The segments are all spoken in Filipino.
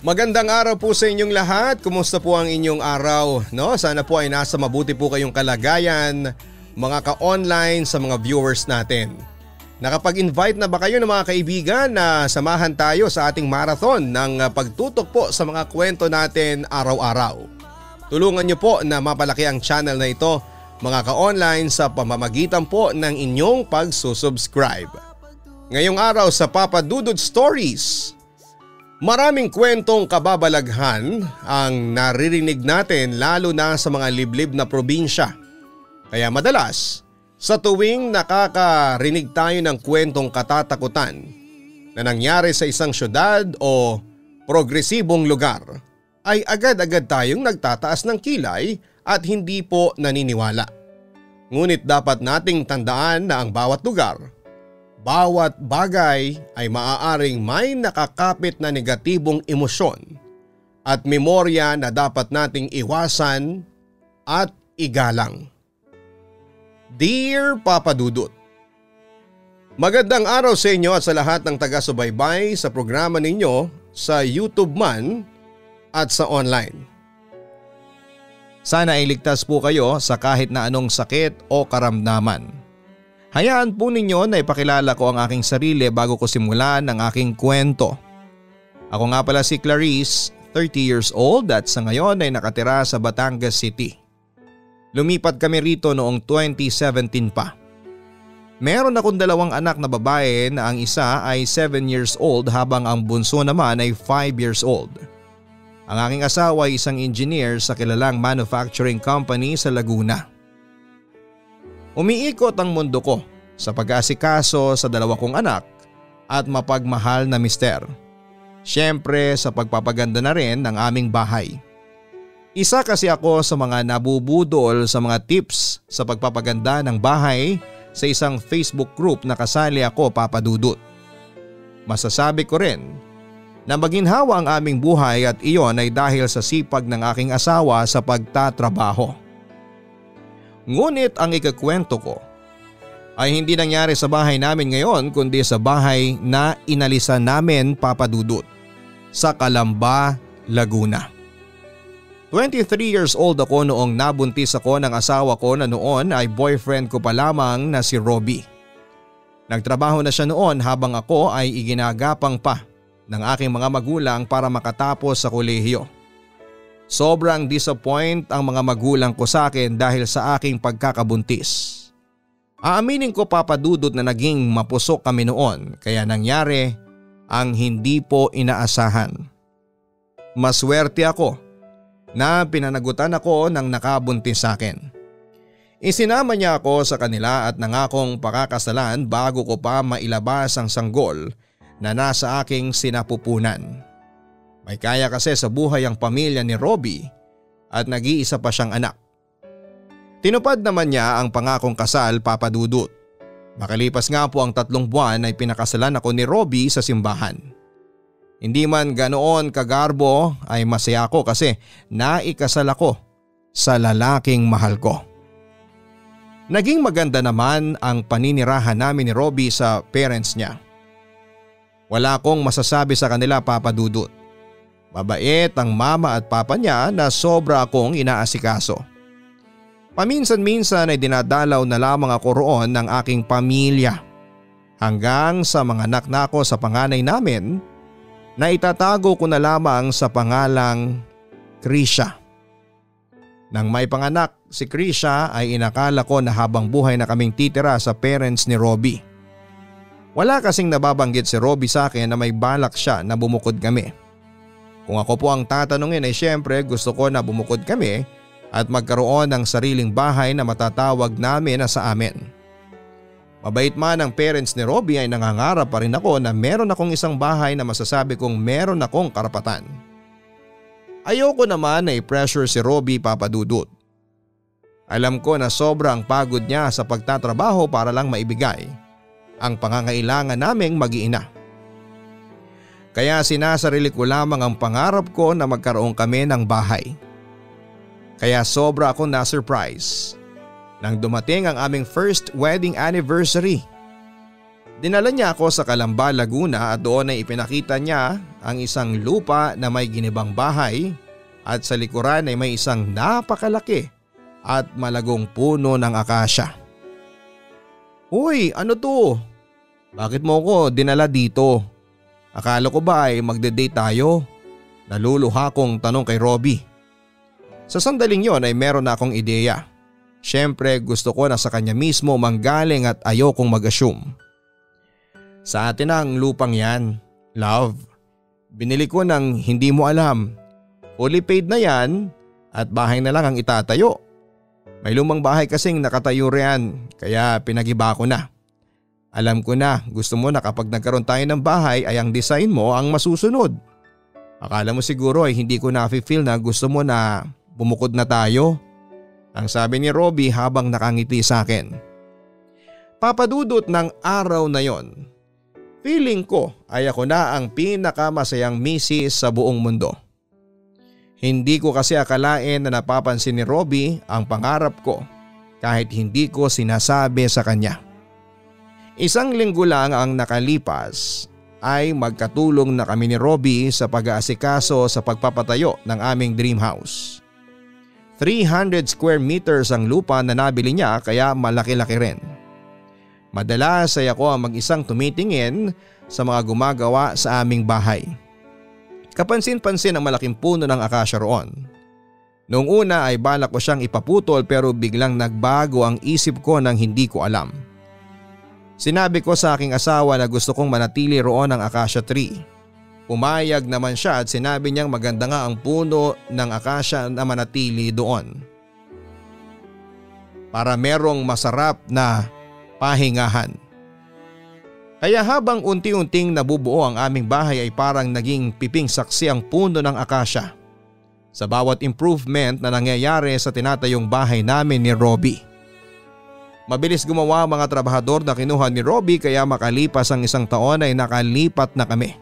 Magandang araw po sa inyong lahat. Kumusta po ang inyong araw? No, sana po ay nasa mabuti po kayong kalagayan, mga ka-online sa mga viewers natin. Nakapag-invite na ba kayo ng mga kaibigan na samahan tayo sa ating marathon ng pagtutok po sa mga kwento natin araw-araw? Tulungan niyo po na mapalaki ang channel na ito mga ka-online sa pamamagitan po ng inyong pagsusubscribe. Ngayong araw sa Papa Dudod Stories, Maraming kwentong kababalaghan ang naririnig natin lalo na sa mga liblib na probinsya. Kaya madalas, sa tuwing nakakarinig tayo ng kwentong katatakutan na nangyari sa isang syudad o progresibong lugar, ay agad-agad tayong nagtataas ng kilay at hindi po naniniwala. Ngunit dapat nating tandaan na ang bawat lugar bawat bagay ay maaaring may nakakapit na negatibong emosyon at memorya na dapat nating iwasan at igalang. Dear Papa Dudut, Magandang araw sa inyo at sa lahat ng taga-subaybay sa programa ninyo sa YouTube man at sa online. Sana ay ligtas po kayo sa kahit na anong sakit o karamdaman. Hayaan po ninyo na ipakilala ko ang aking sarili bago ko simulan ang aking kwento. Ako nga pala si Clarice, 30 years old at sa ngayon ay nakatira sa Batangas City. Lumipat kami rito noong 2017 pa. Meron akong dalawang anak na babae na ang isa ay 7 years old habang ang bunso naman ay 5 years old. Ang aking asawa ay isang engineer sa kilalang manufacturing company sa Laguna. Umiikot ang mundo ko sa pag-asikaso sa dalawa kong anak at mapagmahal na mister. Siyempre sa pagpapaganda na rin ng aming bahay. Isa kasi ako sa mga nabubudol sa mga tips sa pagpapaganda ng bahay sa isang Facebook group na kasali ako papadudot. Masasabi ko rin na maginhawa ang aming buhay at iyon ay dahil sa sipag ng aking asawa sa pagtatrabaho. Ngunit ang ikakwento ko ay hindi nangyari sa bahay namin ngayon kundi sa bahay na inalisan namin papadudot sa Kalamba, Laguna. 23 years old ako noong nabuntis ako ng asawa ko na noon ay boyfriend ko pa lamang na si Robbie. Nagtrabaho na siya noon habang ako ay iginagapang pa ng aking mga magulang para makatapos sa kolehiyo. Sobrang disappoint ang mga magulang ko sa akin dahil sa aking pagkakabuntis. Aaminin ko papadudot na naging mapusok kami noon kaya nangyari ang hindi po inaasahan. Maswerte ako na pinanagutan ako ng nakabuntis sa akin. Isinama niya ako sa kanila at nangakong pakakasalan bago ko pa mailabas ang sanggol na nasa aking sinapupunan. May kaya kasi sa buhay ang pamilya ni Robbie at nag-iisa pa siyang anak. Tinupad naman niya ang pangakong kasal papadudot. Makalipas nga po ang tatlong buwan ay pinakasalan ako ni Robbie sa simbahan. Hindi man ganoon kagarbo ay masaya ako kasi naikasal ako sa lalaking mahal ko. Naging maganda naman ang paninirahan namin ni Robbie sa parents niya. Wala akong masasabi sa kanila papadudot. Mabait ang mama at papa niya na sobra akong inaasikaso. Paminsan-minsan ay dinadalaw na lamang ako roon ng aking pamilya. Hanggang sa mga anak na ako sa panganay namin na itatago ko na lamang sa pangalang Krisha. Nang may panganak si Krisha ay inakala ko na habang buhay na kaming titira sa parents ni Robbie. Wala kasing nababanggit si Robbie sa akin na may balak siya na bumukod kami. Kung ako po ang tatanungin ay syempre gusto ko na bumukod kami at magkaroon ng sariling bahay na matatawag namin na sa amin. Mabait man ang parents ni Robbie ay nangangarap pa rin ako na meron akong isang bahay na masasabi kong meron akong karapatan. Ayoko naman na i-pressure si Robbie papadudot. Alam ko na sobrang pagod niya sa pagtatrabaho para lang maibigay ang pangangailangan naming mag-iina. Kaya sinasarili ko lamang ang pangarap ko na magkaroon kami ng bahay. Kaya sobra akong na-surprise nang dumating ang aming first wedding anniversary. Dinala niya ako sa Calamba, Laguna at doon ay ipinakita niya ang isang lupa na may ginibang bahay at sa likuran ay may isang napakalaki at malagong puno ng akasya. Uy, ano to? Bakit mo ko dinala dito? Akala ko ba ay magde-date tayo? Naluluha kong tanong kay Robbie. Sa sandaling yon ay meron na akong ideya. Siyempre gusto ko na sa kanya mismo manggaling at ayokong mag-assume. Sa atin ang lupang yan, love. Binili ko ng hindi mo alam. Fully paid na yan at bahay na lang ang itatayo. May lumang bahay kasing nakatayo riyan kaya pinagiba ko na. Alam ko na gusto mo na kapag nagkaroon tayo ng bahay ay ang design mo ang masusunod. Akala mo siguro ay hindi ko na-feel na gusto mo na Bumukod na tayo. Ang sabi ni Robbie habang nakangiti sa akin. Papadudot ng araw na yon. Feeling ko ay ako na ang pinakamasayang misis sa buong mundo. Hindi ko kasi akalain na napapansin ni Robbie ang pangarap ko kahit hindi ko sinasabi sa kanya. Isang linggo lang ang nakalipas ay magkatulong na kami ni Robbie sa pag-aasikaso sa pagpapatayo ng aming dream house. 300 square meters ang lupa na nabili niya kaya malaki-laki rin. Madalas ay ako ang mag-isang tumitingin sa mga gumagawa sa aming bahay. Kapansin-pansin ang malaking puno ng akasya roon. Noong una ay balak ko siyang ipaputol pero biglang nagbago ang isip ko nang hindi ko alam. Sinabi ko sa aking asawa na gusto kong manatili roon ang akasya tree. Pumayag naman siya at sinabi niyang maganda nga ang puno ng akasya na manatili doon. Para merong masarap na pahingahan. Kaya habang unti-unting nabubuo ang aming bahay ay parang naging piping saksi ang puno ng akasya. Sa bawat improvement na nangyayari sa tinatayong bahay namin ni Robbie. Mabilis gumawa ang mga trabahador na kinuha ni Robbie kaya makalipas ang isang taon ay nakalipat na kami.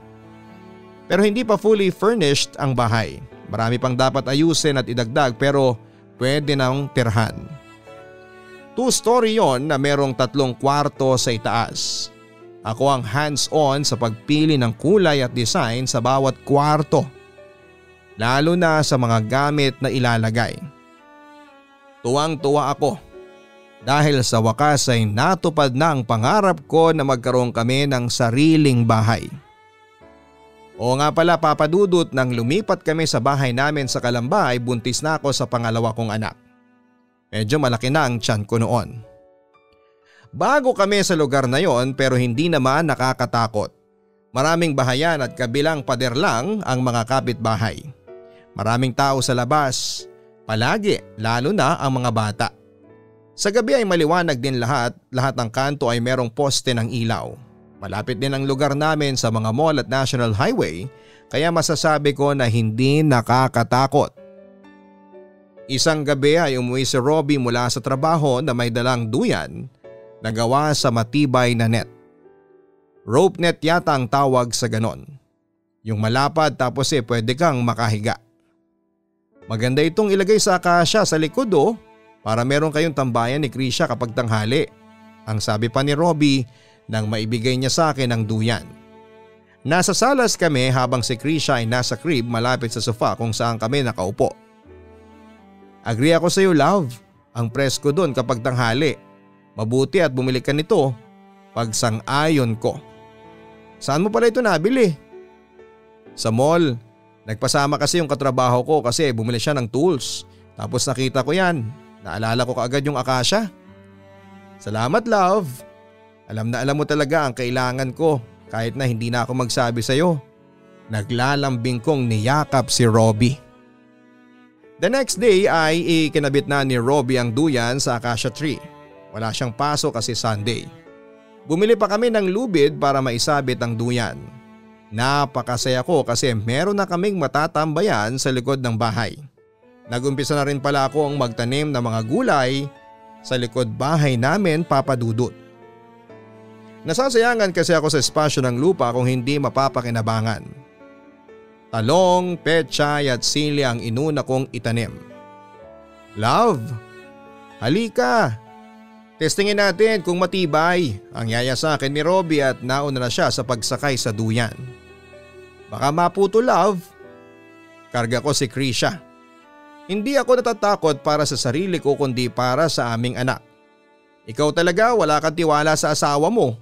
Pero hindi pa fully furnished ang bahay. Marami pang dapat ayusin at idagdag pero pwede nang tirhan. Two-story yon na merong tatlong kwarto sa itaas. Ako ang hands-on sa pagpili ng kulay at design sa bawat kwarto. Lalo na sa mga gamit na ilalagay. Tuwang-tuwa ako dahil sa wakas ay natupad na ang pangarap ko na magkaroon kami ng sariling bahay. O nga pala papadudot nang lumipat kami sa bahay namin sa Kalamba ay buntis na ako sa pangalawa kong anak. Medyo malaki na ang tiyan ko noon. Bago kami sa lugar na yon pero hindi naman nakakatakot. Maraming bahayan at kabilang pader lang ang mga kapitbahay. Maraming tao sa labas, palagi lalo na ang mga bata. Sa gabi ay maliwanag din lahat, lahat ng kanto ay merong poste ng ilaw. Malapit din ang lugar namin sa mga mall at national highway kaya masasabi ko na hindi nakakatakot. Isang gabi ay umuwi si Robbie mula sa trabaho na may dalang duyan na gawa sa matibay na net. Rope net yata ang tawag sa ganon. Yung malapad tapos eh pwede kang makahiga. Maganda itong ilagay sa akasya sa likod oh para meron kayong tambayan ni Krisha kapag tanghali. Ang sabi pa ni Robbie nang maibigay niya sa akin ang duyan. Nasa salas kami habang si Krisha ay nasa crib malapit sa sofa kung saan kami nakaupo. Agree ako sa iyo love, ang presko doon kapag tanghali. Mabuti at bumili ka nito pag sang-ayon ko. Saan mo pala ito nabili? Sa mall. Nagpasama kasi yung katrabaho ko kasi bumili siya ng tools. Tapos nakita ko yan. Naalala ko kaagad yung akasya. Salamat love. Alam na alam mo talaga ang kailangan ko kahit na hindi na ako magsabi sa iyo. Naglalambing kong niyakap si Robbie. The next day ay ikinabit na ni Robbie ang duyan sa acacia tree. Wala siyang paso kasi Sunday. Bumili pa kami ng lubid para maisabit ang duyan. Napakasaya ko kasi meron na kaming matatambayan sa likod ng bahay. Nagumpisa na rin pala akong magtanim ng mga gulay sa likod bahay namin papadudot. Nasasayangan kasi ako sa espasyo ng lupa kung hindi mapapakinabangan. Talong, pechay at sili ang inuna kong itanim. Love, halika. Testingin natin kung matibay ang yaya sa akin ni Robby at nauna na siya sa pagsakay sa duyan. Baka maputo love. Karga ko si Krisha. Hindi ako natatakot para sa sarili ko kundi para sa aming anak. Ikaw talaga wala kang tiwala sa asawa mo.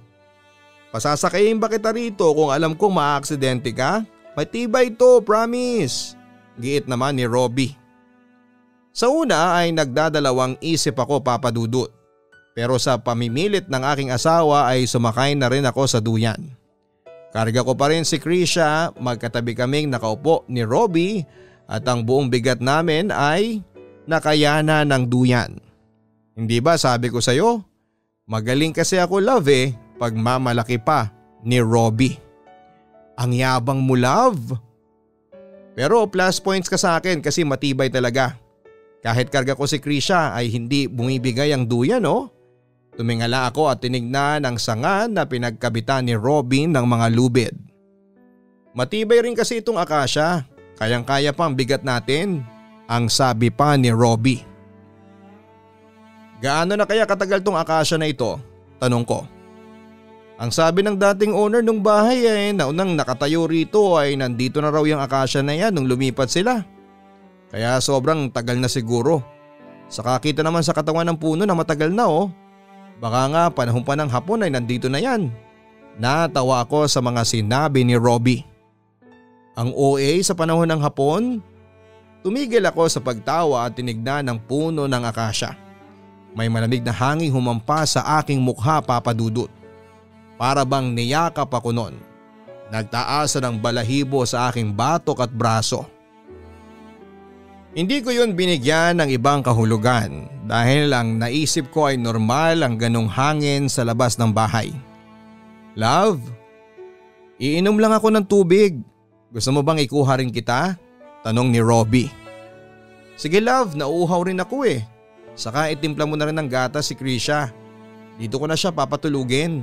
Pasasakayin ba kita rito kung alam kong maaaksidente ka? Matibay to, promise. Giit naman ni Robby. Sa una ay nagdadalawang isip ako papadudot. Pero sa pamimilit ng aking asawa ay sumakay na rin ako sa duyan. Karga ko pa rin si Krisha, magkatabi kaming nakaupo ni Robby at ang buong bigat namin ay nakayana ng duyan. Hindi ba sabi ko sa'yo? Magaling kasi ako love eh, pagmamalaki pa ni Robby. Ang yabang mo love. Pero plus points ka sa akin kasi matibay talaga. Kahit karga ko si Krisha ay hindi bumibigay ang duyan no? Tumingala ako at tinignan ang sanga na pinagkabitan ni Robin ng mga lubid. Matibay rin kasi itong akasya, kayang-kaya pa ang bigat natin, ang sabi pa ni Robby. Gaano na kaya katagal tong akasya na ito? Tanong ko. Ang sabi ng dating owner ng bahay ay naunang nakatayo rito ay nandito na raw yung akasya na yan nung lumipat sila. Kaya sobrang tagal na siguro. Saka kita naman sa katawan ng puno na matagal na oh. Baka nga panahon pa ng hapon ay nandito na yan. Natawa ako sa mga sinabi ni Robby. Ang OA sa panahon ng hapon? Tumigil ako sa pagtawa at tinignan ng puno ng akasya. May malamig na hangin humampa sa aking mukha papadudot. Para bang niyakap ako noon. Nagtaasa ng balahibo sa aking batok at braso. Hindi ko yun binigyan ng ibang kahulugan dahil ang naisip ko ay normal ang ganong hangin sa labas ng bahay. Love, iinom lang ako ng tubig. Gusto mo bang ikuha rin kita? Tanong ni Robby. Sige love, nauuhaw rin ako eh. Saka itimpla mo na rin ng gata si Krisha. Dito ko na siya papatulugin.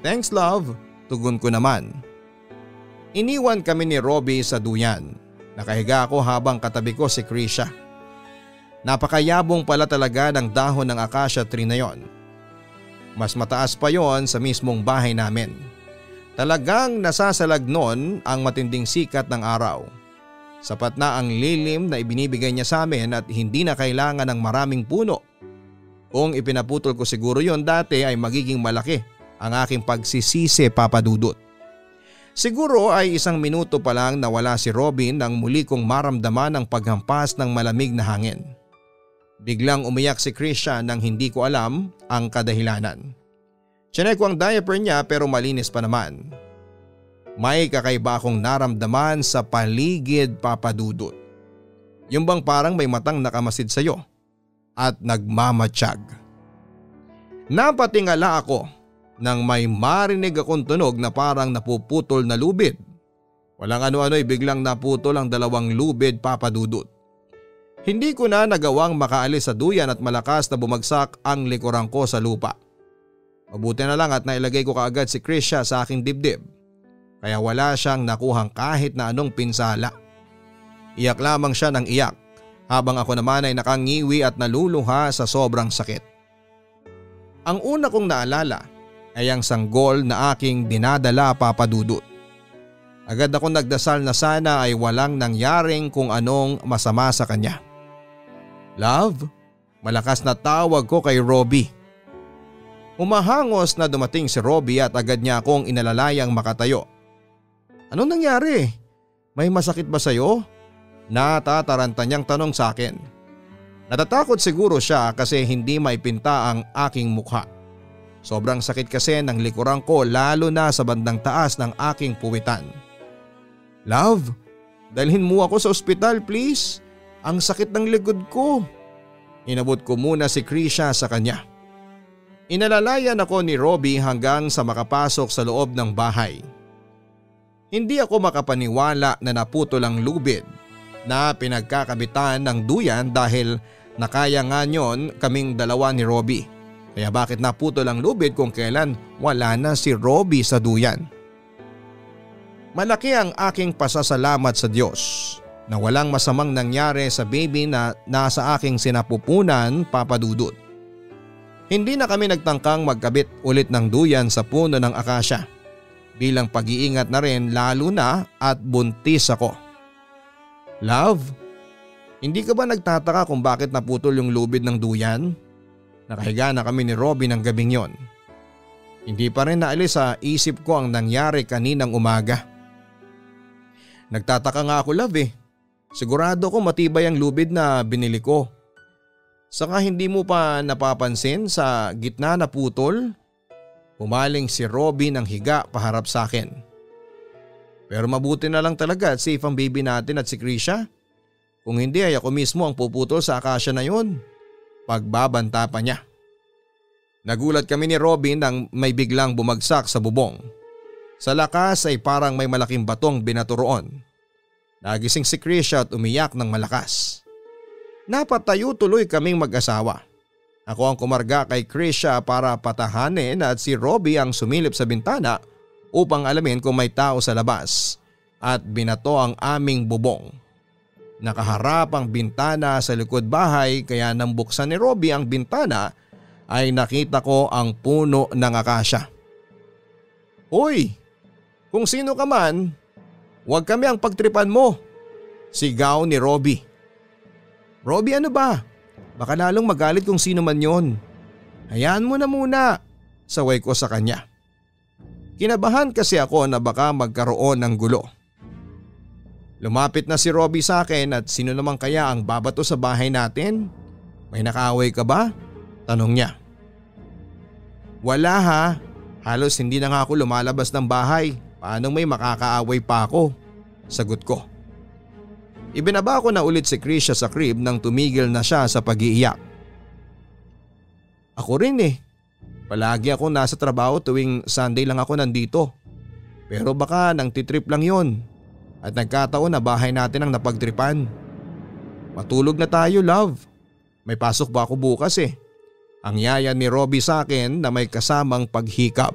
Thanks love, tugon ko naman. Iniwan kami ni Robby sa duyan Nakahiga ako habang katabi ko si Krisha. Napakayabong pala talaga ng dahon ng akasya tree na yon. Mas mataas pa yon sa mismong bahay namin. Talagang nasasalag noon ang matinding sikat ng araw. Sapat na ang lilim na ibinibigay niya sa amin at hindi na kailangan ng maraming puno. Kung ipinaputol ko siguro yon dati ay magiging malaki ang aking pagsisisi papadudot. Siguro ay isang minuto pa lang nawala si Robin nang muli kong maramdaman ang paghampas ng malamig na hangin. Biglang umiyak si Krisha nang hindi ko alam ang kadahilanan. Chinek ko ang diaper niya pero malinis pa naman. May kakaiba akong naramdaman sa paligid papadudot. Yung bang parang may matang nakamasid sa'yo at nagmamatsyag. Napatingala ako nang may marinig akong tunog na parang napuputol na lubid. Walang ano-ano ay biglang naputol ang dalawang lubid papadudot. Hindi ko na nagawang makaalis sa duyan at malakas na bumagsak ang likuran ko sa lupa. Mabuti na lang at nailagay ko kaagad si Krisha sa aking dibdib. Kaya wala siyang nakuhang kahit na anong pinsala. Iyak lamang siya ng iyak habang ako naman ay nakangiwi at naluluha sa sobrang sakit. Ang una kong naalala ay ang sanggol na aking dinadala papadudot. Agad ako nagdasal na sana ay walang nangyaring kung anong masama sa kanya. Love, malakas na tawag ko kay Robby. Umahangos na dumating si Robby at agad niya akong inalalayang makatayo. Anong nangyari? May masakit ba sa'yo? Natataranta niyang tanong sa akin. Natatakot siguro siya kasi hindi maipinta ang aking mukha. Sobrang sakit kasi ng likuran ko lalo na sa bandang taas ng aking puwitan. Love, dalhin mo ako sa ospital please. Ang sakit ng likod ko. Inabot ko muna si Krisha sa kanya. Inalalayan ako ni Robbie hanggang sa makapasok sa loob ng bahay. Hindi ako makapaniwala na naputol ang lubid na pinagkakabitan ng duyan dahil nakaya nga nyon kaming dalawa ni Robbie. Kaya bakit naputol ang lubid kung kailan wala na si Robbie sa duyan? Malaki ang aking pasasalamat sa Diyos na walang masamang nangyari sa baby na nasa aking sinapupunan papadudot. Hindi na kami nagtangkang magkabit ulit ng duyan sa puno ng akasya bilang pag-iingat na rin lalo na at buntis ako. Love, hindi ka ba nagtataka kung bakit naputol yung lubid ng duyan? Nakahiga na kami ni Robin ng gabing yon. Hindi pa rin naalis sa isip ko ang nangyari kaninang umaga. Nagtataka nga ako love eh. Sigurado ko matibay ang lubid na binili ko. Saka hindi mo pa napapansin sa gitna na putol Humaling si Robin ng higa paharap sa akin. Pero mabuti na lang talaga at safe ang baby natin at si Krisha. Kung hindi ay ako mismo ang puputol sa akasya na yun. Pagbabanta pa niya. Nagulat kami ni Robin nang may biglang bumagsak sa bubong. Sa lakas ay parang may malaking batong binaturoon. Nagising si Krisha at umiyak ng malakas. Napatayo tuloy kaming mag-asawa. Ako ang kumarga kay Krisha para patahanin at si Robbie ang sumilip sa bintana upang alamin kung may tao sa labas at binato ang aming bubong. Nakaharap ang bintana sa likod bahay kaya nang buksan ni Robbie ang bintana ay nakita ko ang puno ng akasya. Hoy! Kung sino ka man, huwag kami ang pagtripan mo. Sigaw ni Robbie. Robbie ano ba? Baka lalong magalit kung sino man yon. Hayaan mo na muna, saway ko sa kanya. Kinabahan kasi ako na baka magkaroon ng gulo. Lumapit na si Robbie sa akin at sino naman kaya ang babato sa bahay natin? May nakaaway ka ba? Tanong niya. Wala ha, halos hindi na nga ako lumalabas ng bahay. Paano may makakaaway pa ako? Sagot ko. Ibinaba ko na ulit si Krisha sa crib nang tumigil na siya sa pag-iiyak. Ako rin eh. Palagi ako nasa trabaho tuwing Sunday lang ako nandito. Pero baka nang titrip lang yon at nagkataon na bahay natin ang napagtripan. Matulog na tayo love. May pasok ba ako bukas eh. Ang yaya ni Robbie sa akin na may kasamang paghikab.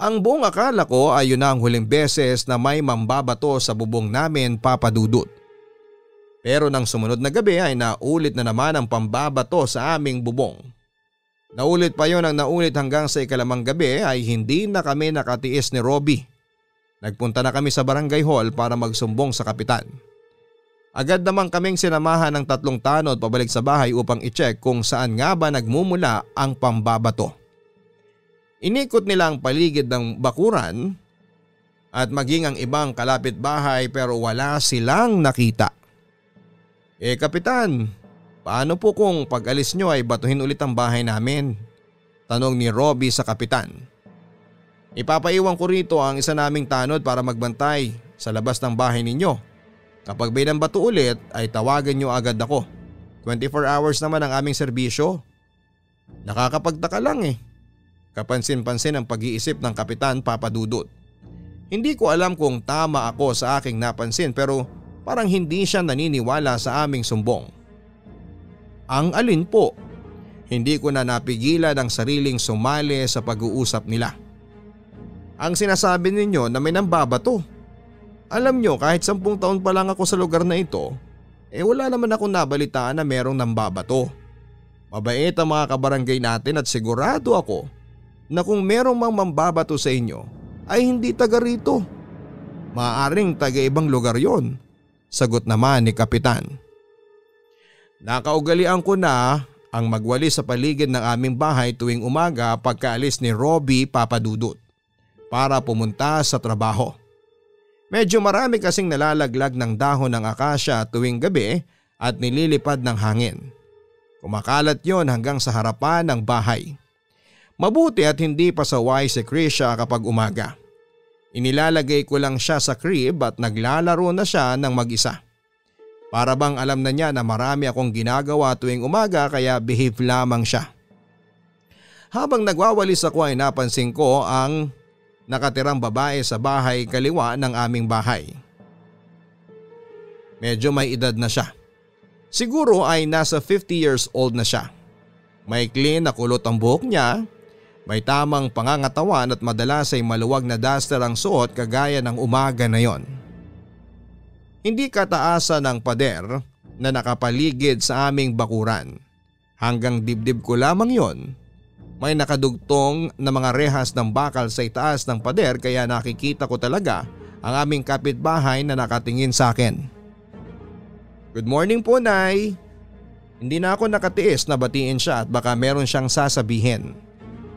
Ang buong akala ko ay yun ang huling beses na may mambabato sa bubong namin papadudot. Pero nang sumunod na gabi ay naulit na naman ang pambabato sa aming bubong. Naulit pa yon ang naulit hanggang sa ikalamang gabi ay hindi na kami nakatiis ni Robbie. Nagpunta na kami sa barangay hall para magsumbong sa kapitan. Agad naman kaming sinamahan ng tatlong tanod pabalik sa bahay upang i-check kung saan nga ba nagmumula ang pambabato. Inikot nila ang paligid ng bakuran at maging ang ibang kalapit bahay pero wala silang nakita. Eh kapitan, paano po kung pag alis nyo ay batuhin ulit ang bahay namin? Tanong ni Robbie sa kapitan. Ipapaiwan ko rito ang isa naming tanod para magbantay sa labas ng bahay ninyo. Kapag may bato ulit ay tawagan nyo agad ako. 24 hours naman ang aming serbisyo. Nakakapagtaka lang eh. Kapansin-pansin ang pag-iisip ng Kapitan Papadudot. Hindi ko alam kung tama ako sa aking napansin pero parang hindi siya naniniwala sa aming sumbong. Ang alin po? Hindi ko na napigilan ang sariling sumali sa pag-uusap nila. Ang sinasabi ninyo na may nambabato. Alam nyo kahit sampung taon pa lang ako sa lugar na ito, eh wala naman akong nabalitaan na merong nambabato. Mabait ang mga kabarangay natin at sigurado ako na kung merong mang mambabato sa inyo ay hindi taga rito. Maaring taga ibang lugar yon, sagot naman ni Kapitan. Nakaugalian ko na ang magwali sa paligid ng aming bahay tuwing umaga pagkaalis ni Robbie Papadudut para pumunta sa trabaho. Medyo marami kasing nalalaglag ng dahon ng akasya tuwing gabi at nililipad ng hangin. Kumakalat yon hanggang sa harapan ng bahay. Mabuti at hindi pasaway si Krisha kapag umaga. Inilalagay ko lang siya sa crib at naglalaro na siya ng mag-isa. Para bang alam na niya na marami akong ginagawa tuwing umaga kaya behave lamang siya. Habang nagwawalis ako ay napansin ko ang nakatirang babae sa bahay kaliwa ng aming bahay. Medyo may edad na siya. Siguro ay nasa 50 years old na siya. May clean na kulot ang buhok niya may tamang pangangatawan at madalas ay maluwag na duster ang suot kagaya ng umaga na yon. Hindi kataasan ng pader na nakapaligid sa aming bakuran. Hanggang dibdib ko lamang yon. May nakadugtong na mga rehas ng bakal sa itaas ng pader kaya nakikita ko talaga ang aming kapitbahay na nakatingin sa akin. Good morning po Nay. Hindi na ako nakatiis na batiin siya at baka meron siyang sasabihin.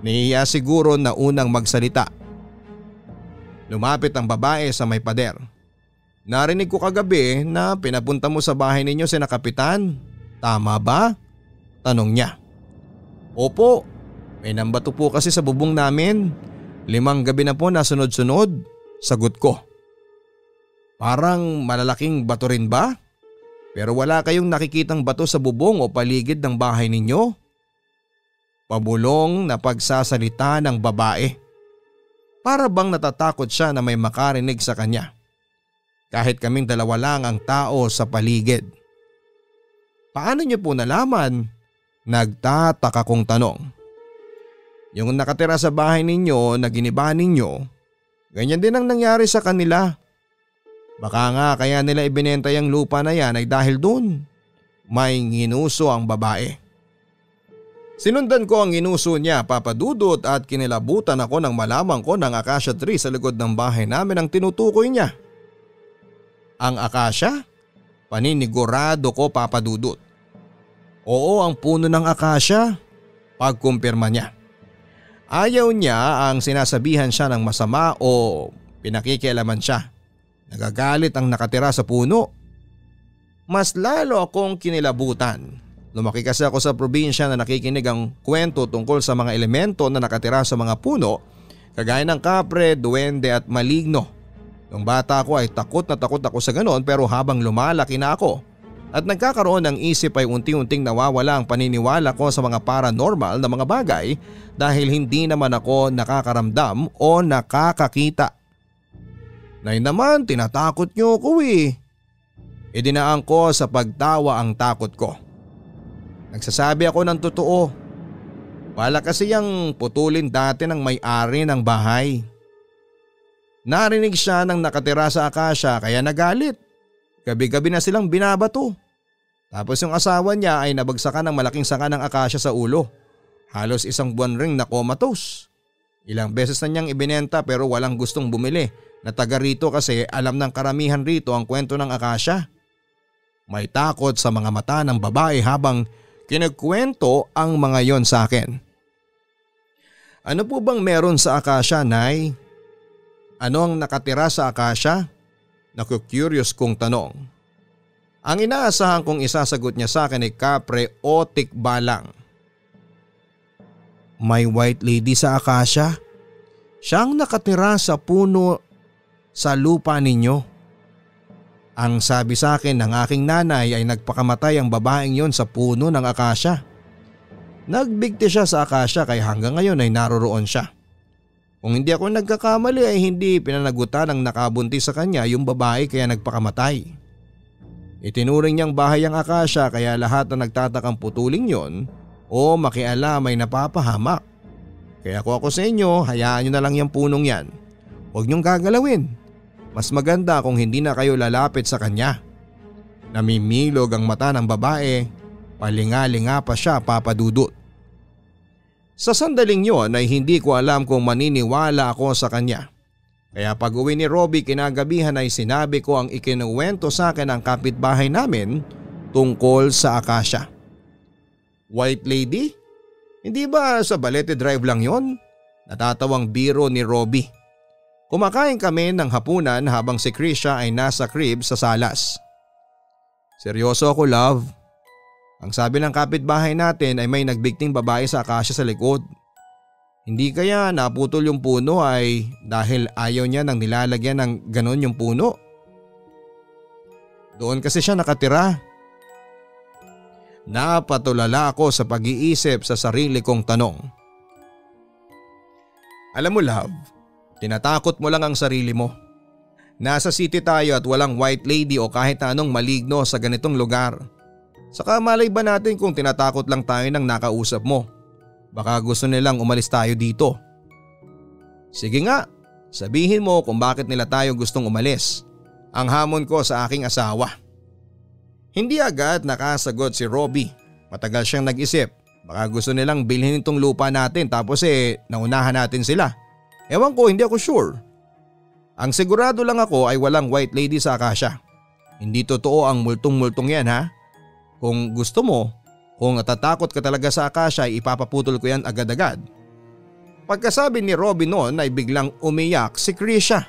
Nihiya siguro na unang magsalita. Lumapit ang babae sa may pader. Narinig ko kagabi na pinapunta mo sa bahay ninyo si nakapitan. Tama ba? Tanong niya. Opo, may nambato po kasi sa bubong namin. Limang gabi na po na sunod-sunod. Sagot ko. Parang malalaking bato rin ba? Pero wala kayong nakikitang bato sa bubong o paligid ng bahay ninyo? Pabulong na pagsasalita ng babae. Para bang natatakot siya na may makarinig sa kanya kahit kaming dalawa lang ang tao sa paligid. Paano niyo po nalaman? Nagtataka kong tanong. Yung nakatira sa bahay ninyo na giniba ninyo, ganyan din ang nangyari sa kanila. Baka nga kaya nila ibinenta yung lupa na yan ay dahil doon. May nginuso ang babae. Sinundan ko ang inuso niya papadudot at kinilabutan ako nang malaman ko ng acacia tree sa likod ng bahay namin ang tinutukoy niya. Ang akasya? Paninigurado ko papadudot. Oo ang puno ng akasya. Pagkumpirma niya. Ayaw niya ang sinasabihan siya ng masama o pinakikialaman siya. Nagagalit ang nakatira sa puno. Mas lalo akong kinilabutan. Lumaki kasi ako sa probinsya na nakikinig ang kwento tungkol sa mga elemento na nakatira sa mga puno kagaya ng kapre, duwende at maligno Nung bata ako ay takot na takot ako sa ganoon pero habang lumalaki na ako at nagkakaroon ng isip ay unti-unting nawawala ang paniniwala ko sa mga paranormal na mga bagay dahil hindi naman ako nakakaramdam o nakakakita. Nay naman tinatakot niyo ko eh. Idinaan ko sa pagtawa ang takot ko. Nagsasabi ako ng totoo. Wala kasi yung putulin dati ng may-ari ng bahay. Narinig siya ng nakatira sa akasya kaya nagalit. Gabi-gabi na silang binabato. Tapos yung asawa niya ay nabagsakan ng malaking sanga ng akasya sa ulo. Halos isang buwan ring na comatose. Ilang beses na niyang ibinenta pero walang gustong bumili na taga rito kasi alam ng karamihan rito ang kwento ng akasya. May takot sa mga mata ng babae habang kinagkwento ang mga yon sa akin. Ano po bang meron sa akasya, Nay? Ano ang nakatira sa akasya? Naku-curious kong tanong. Ang inaasahan kong isasagot niya sa akin ay kapre o tikbalang. May white lady sa akasya? Siyang nakatira sa puno sa lupa ninyo. Ang sabi sa akin ng aking nanay ay nagpakamatay ang babaeng yon sa puno ng akasya. Nagbigti siya sa akasya kaya hanggang ngayon ay naroroon siya. Kung hindi ako nagkakamali ay hindi pinanagutan ng nakabuntis sa kanya yung babae kaya nagpakamatay. Itinuring niyang bahay ang akasya kaya lahat na nagtatakang putuling yon o makialam ay napapahamak. Kaya ako ako sa inyo, hayaan niyo na lang yung punong yan. Huwag niyong gagalawin. Mas maganda kung hindi na kayo lalapit sa kanya. Namimilog ang mata ng babae, palinga-linga pa siya papadudot. Sa sandaling yon ay hindi ko alam kung maniniwala ako sa kanya. Kaya pag uwi ni Robbie kinagabihan ay sinabi ko ang ikinuwento sa akin ng kapitbahay namin tungkol sa Akasha. White lady? Hindi ba sa Balete Drive lang yon? Natatawang biro ni Robbie. Kumakain kami ng hapunan habang si Krisha ay nasa crib sa salas. Seryoso ako love. Ang sabi ng kapitbahay natin ay may nagbigting babae sa akasya sa likod. Hindi kaya naputol yung puno ay dahil ayaw niya nang nilalagyan ng ganon yung puno. Doon kasi siya nakatira. Napatulala ako sa pag-iisip sa sarili kong tanong. Alam mo love, tinatakot mo lang ang sarili mo. Nasa city tayo at walang white lady o kahit anong maligno sa ganitong lugar. Saka malay ba natin kung tinatakot lang tayo ng nakausap mo? Baka gusto nilang umalis tayo dito. Sige nga, sabihin mo kung bakit nila tayo gustong umalis. Ang hamon ko sa aking asawa. Hindi agad nakasagot si Robbie. Matagal siyang nag-isip. Baka gusto nilang bilhin itong lupa natin tapos eh naunahan natin sila. Ewan ko hindi ako sure. Ang sigurado lang ako ay walang white lady sa Akasha. Hindi totoo ang multong-multong yan ha. Kung gusto mo, kung natatakot ka talaga sa Akasha ay ipapaputol ko yan agad-agad. Pagkasabi ni Robin noon ay biglang umiyak si Krisha.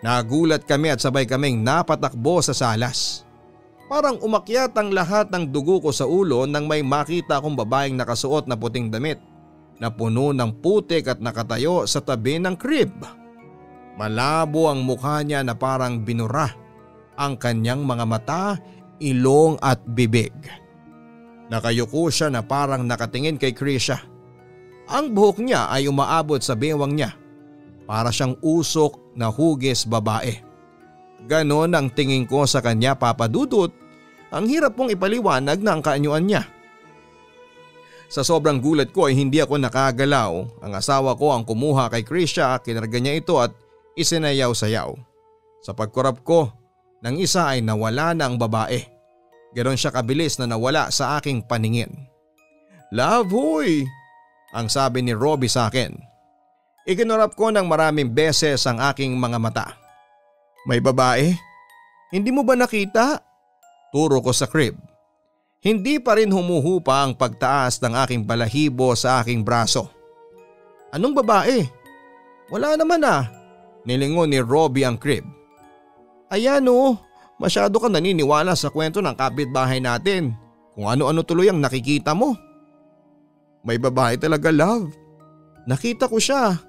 Nagulat kami at sabay kaming napatakbo sa salas. Parang umakyat ang lahat ng dugo ko sa ulo nang may makita akong babaeng nakasuot na puting damit na puno ng putik at nakatayo sa tabi ng crib. Malabo ang mukha niya na parang binura ang kanyang mga mata, ilong at bibig. Nakayuko siya na parang nakatingin kay Krisha. Ang buhok niya ay umaabot sa bewang niya. Para siyang usok na hugis babae. Ganon ang tingin ko sa kanya papadudot. Ang hirap pong ipaliwanag na ang kaanyuan niya. Sa sobrang gulat ko ay hindi ako nakagalaw. Ang asawa ko ang kumuha kay Krisha, kinarga niya ito at isinayaw-sayaw. Sa pagkurap ko, nang isa ay nawala na ang babae. Ganon siya kabilis na nawala sa aking paningin. Love hoy! Ang sabi ni Robbie sa akin. Ikinurap ko ng maraming beses ang aking mga mata. May babae? Hindi mo ba nakita? Turo ko sa crib. Hindi pa rin humuhupa ang pagtaas ng aking balahibo sa aking braso. Anong babae? Wala naman ah. Nilingon ni Robbie ang crib. Ayan oh, masyado ka naniniwala sa kwento ng kapitbahay natin. Kung ano-ano tuloy ang nakikita mo. May babae talaga love. Nakita ko siya.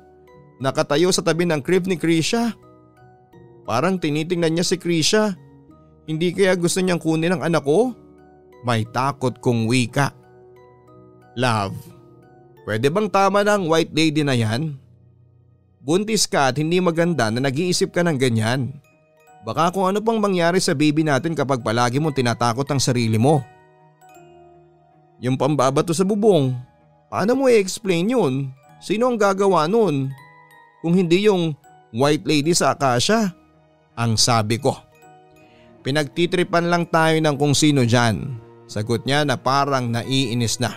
Nakatayo sa tabi ng crib ni Krisha. Parang tinitingnan niya si Krisha. Hindi kaya gusto niyang kunin ang anak ko? May takot kong wika. Love, pwede bang tama ng white lady na yan? Buntis ka at hindi maganda na nag-iisip ka ng ganyan. Baka kung ano pang mangyari sa baby natin kapag palagi mo tinatakot ang sarili mo. Yung pambabato sa bubong, paano mo i-explain yun? Sino ang gagawa nun? Kung hindi yung white lady sa Akasha? ang sabi ko. Pinagtitripan lang tayo ng kung sino dyan. Sagot niya na parang naiinis na.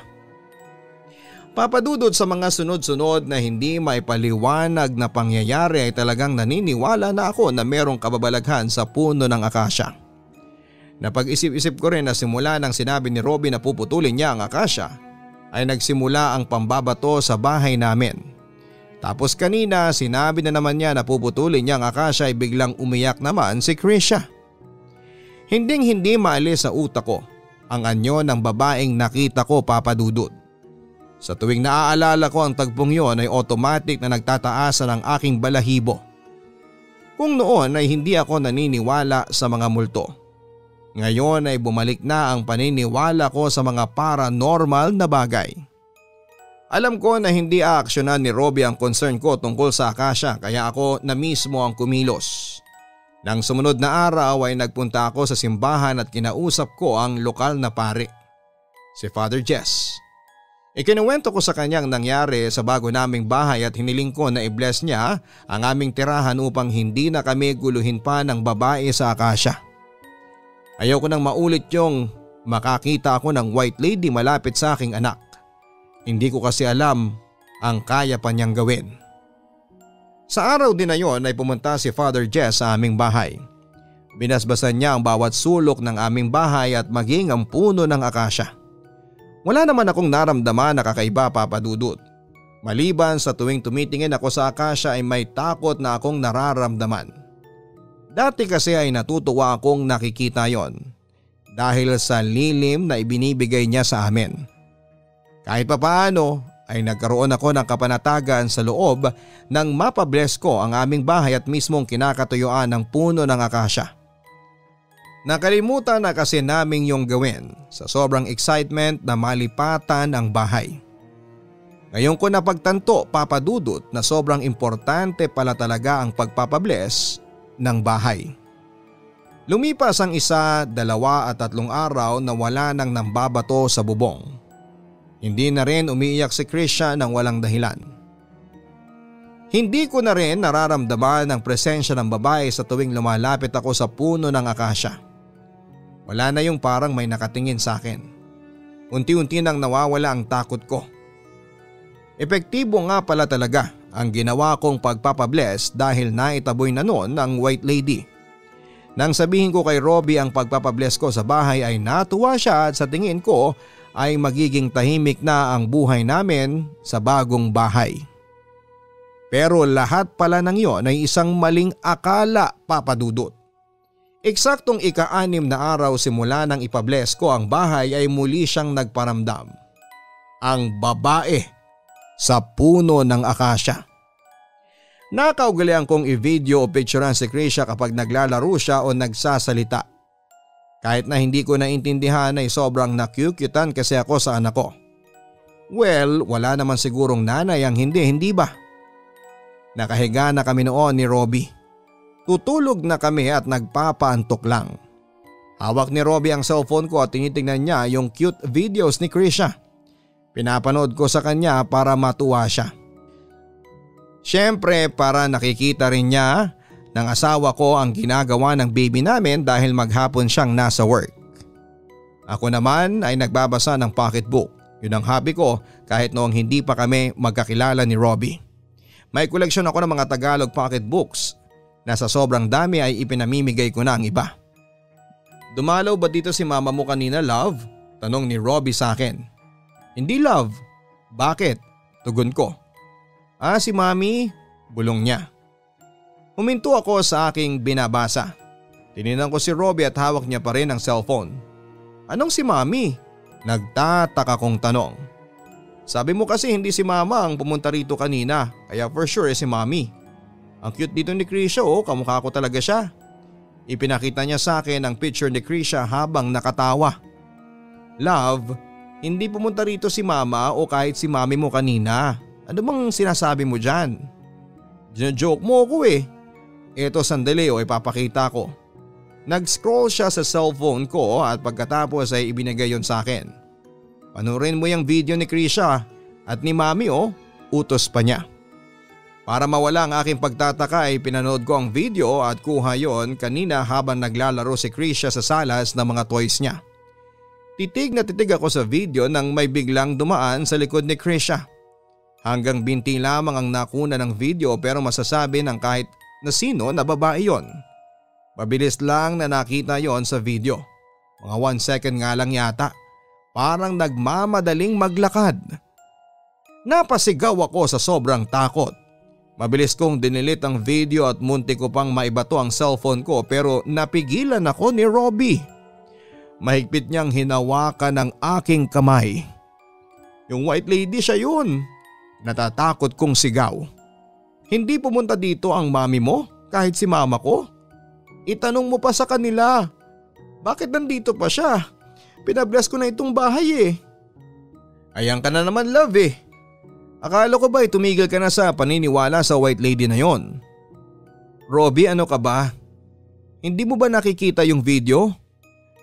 Papadudod sa mga sunod-sunod na hindi maipaliwanag na pangyayari ay talagang naniniwala na ako na merong kababalaghan sa puno ng akasya. Napag-isip-isip ko rin na simula nang sinabi ni Robin na puputulin niya ang akasya ay nagsimula ang pambabato sa bahay namin. Tapos kanina sinabi na naman niya na puputulin niya ang akasya ay biglang umiyak naman si Krisha. Hinding hindi maalis sa utak ko ang anyo ng babaeng nakita ko papadudot. Sa tuwing naaalala ko ang tagpong yon ay automatic na nagtataasan ang aking balahibo. Kung noon ay hindi ako naniniwala sa mga multo. Ngayon ay bumalik na ang paniniwala ko sa mga paranormal na bagay. Alam ko na hindi aaksyonan ni Robbie ang concern ko tungkol sa Akasha kaya ako na mismo ang kumilos. Nang sumunod na araw ay nagpunta ako sa simbahan at kinausap ko ang lokal na pare, si Father Jess. Ikinuwento ko sa kanyang nangyari sa bago naming bahay at hiniling ko na i-bless niya ang aming tirahan upang hindi na kami guluhin pa ng babae sa Akasha. Ayaw ko nang maulit yung makakita ako ng white lady malapit sa aking anak. Hindi ko kasi alam ang kaya pa niyang gawin. Sa araw din na yon ay pumunta si Father Jess sa aming bahay. Binasbasan niya ang bawat sulok ng aming bahay at maging ang puno ng akasya. Wala naman akong naramdaman na kakaiba papadudot. Maliban sa tuwing tumitingin ako sa akasya ay may takot na akong nararamdaman. Dati kasi ay natutuwa akong nakikita yon dahil sa lilim na ibinibigay niya sa amin. Kahit papaano ay nagkaroon ako ng kapanatagan sa loob nang mapabless ko ang aming bahay at mismong kinakatuyuan ng puno ng akasya. Nakalimutan na kasi naming yung gawin sa sobrang excitement na malipatan ang bahay. Ngayon ko napagtanto papadudot na sobrang importante pala talaga ang pagpapabless ng bahay. Lumipas ang isa, dalawa at tatlong araw na wala nang nambabato sa bubong. Hindi na rin umiiyak si Krisha ng walang dahilan. Hindi ko na rin nararamdaman ang presensya ng babae sa tuwing lumalapit ako sa puno ng akasya. Wala na yung parang may nakatingin sa akin. unti-unti nang nawawala ang takot ko. Epektibo nga pala talaga ang ginawa kong pagpapabless dahil naitaboy na noon ng white lady. Nang sabihin ko kay Robbie ang pagpapabless ko sa bahay ay natuwa siya at sa tingin ko ay magiging tahimik na ang buhay namin sa bagong bahay. Pero lahat pala ng iyon ay isang maling akala papadudot. Eksaktong ika-anim na araw simula nang ipabless ko ang bahay ay muli siyang nagparamdam. Ang babae sa puno ng akasya. Nakaugalian kong i-video o picturean si Krisha kapag naglalaro siya o nagsasalita. Kahit na hindi ko naintindihan ay sobrang nakyukyutan kasi ako sa anak ko. Well, wala naman sigurong nanay ang hindi, hindi ba? Nakahiga na kami noon ni Robbie. Tutulog na kami at nagpapaantok lang. Hawak ni Robbie ang cellphone ko at tinitingnan niya yung cute videos ni Krisha. Pinapanood ko sa kanya para matuwa siya. Siyempre para nakikita rin niya ng asawa ko ang ginagawa ng baby namin dahil maghapon siyang nasa work. Ako naman ay nagbabasa ng pocketbook. Yun ang hobby ko kahit noong hindi pa kami magkakilala ni Robbie. May koleksyon ako ng mga Tagalog pocketbooks na sa sobrang dami ay ipinamimigay ko na ang iba. Dumalaw ba dito si mama mo kanina love? Tanong ni Robbie sa akin. Hindi love. Bakit? Tugon ko. Ah si mami, bulong niya. Huminto ako sa aking binabasa. Tininan ko si Robbie at hawak niya pa rin ang cellphone. Anong si mami? Nagtataka kong tanong. Sabi mo kasi hindi si mama ang pumunta rito kanina kaya for sure eh si mami. Ang cute dito ni Krisha oh, kamukha ko talaga siya. Ipinakita niya sa akin ang picture ni Krisha habang nakatawa. Love, hindi pumunta rito si mama o kahit si mami mo kanina. Ano bang sinasabi mo dyan? Joke mo ako eh. Ito sandali o ipapakita ko. Nag-scroll siya sa cellphone ko at pagkatapos ay ibinigay yon sa akin. Panurin mo yung video ni Krisha at ni Mami o, utos pa niya. Para mawala ang aking pagtataka ay pinanood ko ang video at kuha yon kanina habang naglalaro si Krisha sa salas ng mga toys niya. Titig na titig ako sa video nang may biglang dumaan sa likod ni Krisha. Hanggang binti lamang ang nakuna ng video pero masasabi ng kahit na sino na babae yon. Mabilis lang na nakita yon sa video. Mga one second nga lang yata. Parang nagmamadaling maglakad. Napasigaw ako sa sobrang takot. Mabilis kong dinilit ang video at munti ko pang maibato ang cellphone ko pero napigilan ako ni Robbie. Mahigpit niyang hinawakan ang aking kamay. Yung white lady siya yun. Natatakot kong sigaw. Hindi pumunta dito ang mami mo kahit si mama ko? Itanong mo pa sa kanila. Bakit nandito pa siya? Pinabless ko na itong bahay eh. Ayan ka na naman love eh. Akala ko ba tumigil ka na sa paniniwala sa white lady na yon? Robbie ano ka ba? Hindi mo ba nakikita yung video?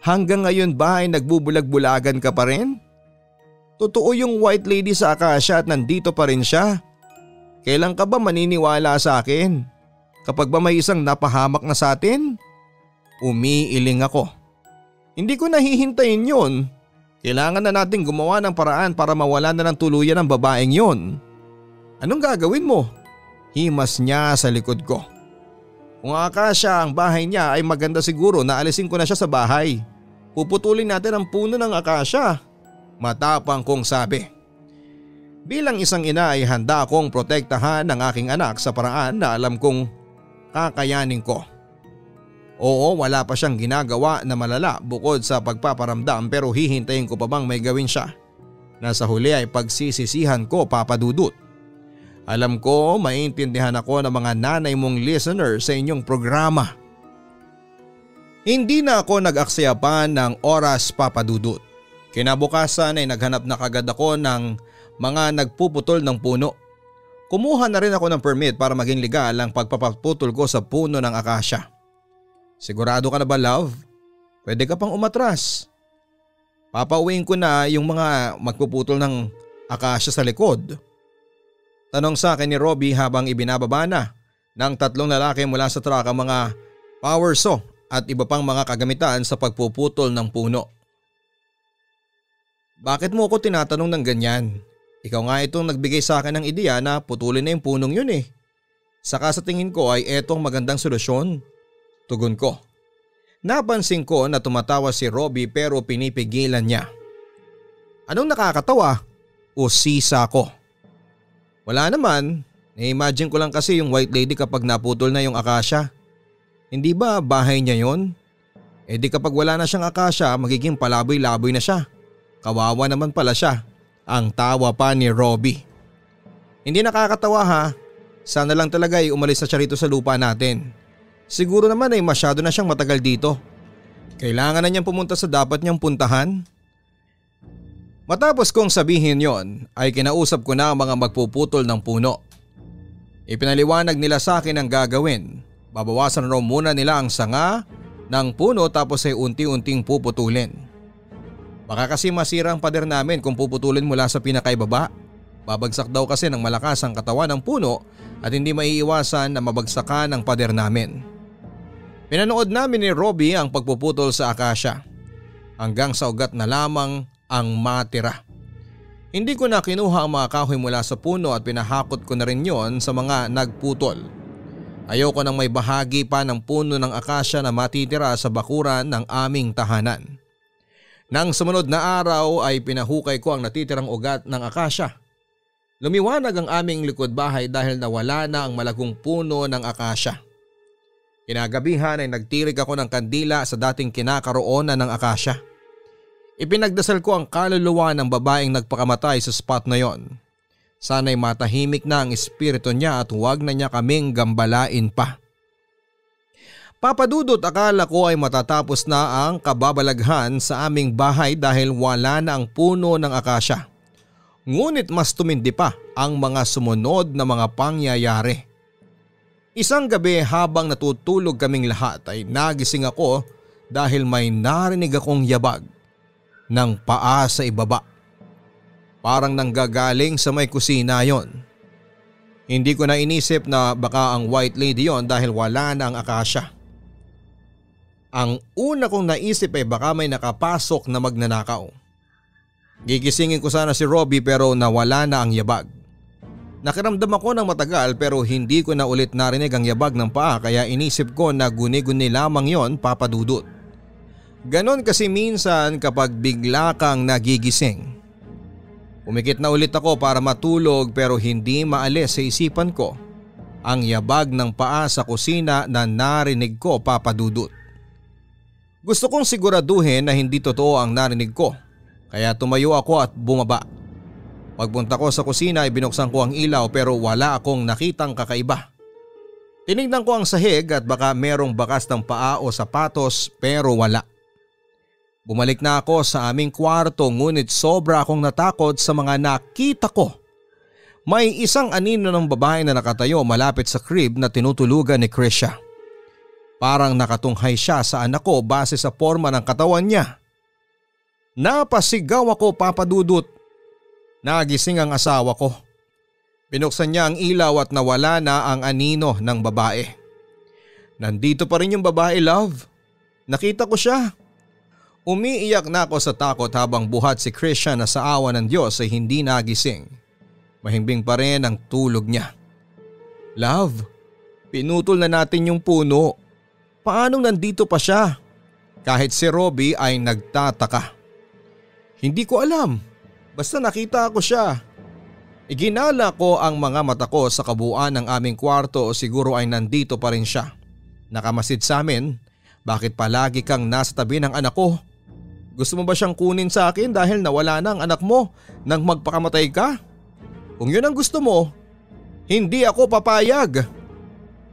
Hanggang ngayon ba ay nagbubulag-bulagan ka pa rin? Totoo yung white lady sa Akasha at nandito pa rin siya. Kailan ka ba maniniwala sa akin? Kapag ba may isang napahamak na sa atin? Umiiling ako. Hindi ko nahihintayin yun. Kailangan na nating gumawa ng paraan para mawala na ng tuluyan ang babaeng yon. Anong gagawin mo? Himas niya sa likod ko. Kung akasya ang bahay niya ay maganda siguro na alisin ko na siya sa bahay. Puputulin natin ang puno ng akasya. Matapang kong sabi. Bilang isang ina ay handa akong protektahan ng aking anak sa paraan na alam kong kakayanin ko. Oo wala pa siyang ginagawa na malala bukod sa pagpaparamdam pero hihintayin ko pa bang may gawin siya. Nasa huli ay pagsisisihan ko papadudot. Alam ko maintindihan ako ng mga nanay mong listener sa inyong programa. Hindi na ako nag-aksaya ng oras papadudot. Kinabukasan ay naghanap na kagad ako ng mga nagpuputol ng puno. Kumuha na rin ako ng permit para maging legal ang pagpapaputol ko sa puno ng akasya. Sigurado ka na ba love? Pwede ka pang umatras. Papauwiin ko na yung mga magpuputol ng akasya sa likod. Tanong sa akin ni Robbie habang ibinababa na ng tatlong lalaki mula sa truck ang mga power saw at iba pang mga kagamitan sa pagpuputol ng puno. Bakit mo ako tinatanong ng ganyan? Ikaw nga itong nagbigay sa akin ng ideya na putulin na yung punong yun eh. Saka sa tingin ko ay etong magandang solusyon. Tugon ko. Napansin ko na tumatawa si Robbie pero pinipigilan niya. Anong nakakatawa? O sisa ko? Wala naman. Na-imagine ko lang kasi yung white lady kapag naputol na yung akasya. Hindi ba bahay niya yon? E di kapag wala na siyang akasya magiging palaboy-laboy na siya. Kawawa naman pala siya. Ang tawa pa ni Robbie. Hindi nakakatawa ha. Sana lang talaga ay umalis na siya rito sa lupa natin. Siguro naman ay masyado na siyang matagal dito. Kailangan na niyang pumunta sa dapat niyang puntahan. Matapos kong sabihin yon ay kinausap ko na ang mga magpuputol ng puno. Ipinaliwanag nila sa akin ang gagawin. Babawasan raw muna nila ang sanga ng puno tapos ay unti-unting puputulin. Baka kasi masira ang pader namin kung puputulin mula sa pinakaibaba. Babagsak daw kasi ng malakas ang katawan ng puno at hindi maiiwasan na mabagsakan ang pader namin. Pinanood namin ni Robbie ang pagpuputol sa akasya. Hanggang sa ugat na lamang ang matira. Hindi ko na kinuha ang mga kahoy mula sa puno at pinahakot ko na rin yon sa mga nagputol. Ayoko nang may bahagi pa ng puno ng akasya na matitira sa bakuran ng aming tahanan. Nang sumunod na araw ay pinahukay ko ang natitirang ugat ng akasya. Lumiwanag ang aming likod bahay dahil nawala na ang malagong puno ng akasya. Kinagabihan ay nagtirik ako ng kandila sa dating kinakaroonan ng akasya. Ipinagdasal ko ang kaluluwa ng babaeng nagpakamatay sa spot na yon Sana'y matahimik na ang espiritu niya at huwag na niya kaming gambalain pa. Papadudot akala ko ay matatapos na ang kababalaghan sa aming bahay dahil wala na ang puno ng akasya. Ngunit mas tumindi pa ang mga sumunod na mga pangyayari. Isang gabi habang natutulog kaming lahat ay nagising ako dahil may narinig akong yabag ng paa sa ibaba. Parang nanggagaling sa may kusina yon. Hindi ko na inisip na baka ang white lady yon dahil wala na ang akasya. Ang una kong naisip ay baka may nakapasok na magnanakaw. Gigisingin ko sana si Robbie pero nawala na ang yabag. Nakiramdam ako ng matagal pero hindi ko na ulit narinig ang yabag ng paa kaya inisip ko na guni-guni lamang yon papadudot. Ganon kasi minsan kapag bigla kang nagigising. Umikit na ulit ako para matulog pero hindi maalis sa isipan ko ang yabag ng paa sa kusina na narinig ko papadudot. Gusto kong siguraduhin na hindi totoo ang narinig ko kaya tumayo ako at bumaba. Pagpunta ko sa kusina ay binuksan ko ang ilaw pero wala akong nakitang kakaiba. Tinignan ko ang sahig at baka merong bakas ng paa o sapatos pero wala. Bumalik na ako sa aming kwarto ngunit sobra akong natakot sa mga nakita ko. May isang anino ng babae na nakatayo malapit sa crib na tinutulugan ni Krisha. Parang nakatunghay siya sa anak ko base sa forma ng katawan niya. Napasigaw ako papadudot. Nagising ang asawa ko. Binuksan niya ang ilaw at nawala na ang anino ng babae. Nandito pa rin yung babae love. Nakita ko siya. Umiiyak na ako sa takot habang buhat si Christian na sa awa ng Diyos ay hindi nagising. Mahimbing pa rin ang tulog niya. Love, pinutol na natin yung puno. Paanong nandito pa siya? Kahit si Robbie ay nagtataka. Hindi ko alam. Basta nakita ko siya. Iginala ko ang mga mata ko sa kabuuan ng aming kwarto o siguro ay nandito pa rin siya. Nakamasid sa amin, bakit palagi kang nasa tabi ng anak ko? Gusto mo ba siyang kunin sa akin dahil nawala na ang anak mo nang magpakamatay ka? Kung yun ang gusto mo, hindi ako papayag.